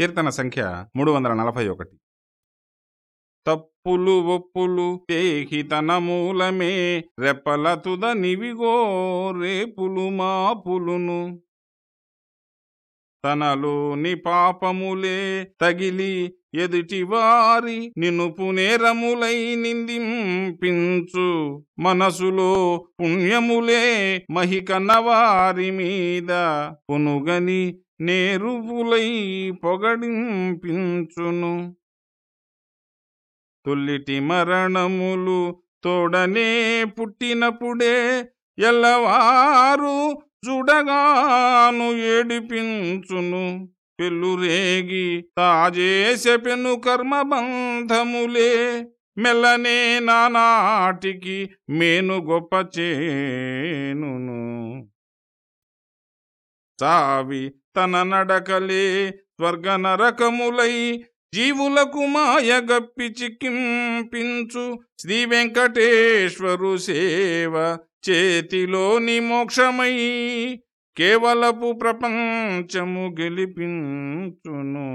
కీర్తన సంఖ్య మూడు వందల నలభై ఒకటి. తప్పులు ఒప్పులు తేహితన మూలమే రెప్పల తుద నివిగో రేపులు మాపులును. తనలోని పాపములే తగిలి ఎదుటివారి నినుపు నేరములై నిందింపించు. మనసులో పుణ్యములే మహికన్నవారి మీద పునుగని నేరుపులై పొగడింపించును. తొల్లిటి మరణములు తోడనే పుట్టినప్పుడే ఎల్లవారు చూడగాను ఏడిపించును. పెళ్ళురేగి తాజేసె పెను కర్మబంధములే మెల్లనే నానాటికి మేను గొప్ప చేనును. చావి తన నడకలే స్వర్గ నరకములై జీవులకు మాయగప్పి చిక్కింపించు శ్రీ వెంకటేశ్వరు సేవ చేతిలోని మోక్షమై కేవలపు ప్రపంచము గెలిపించును.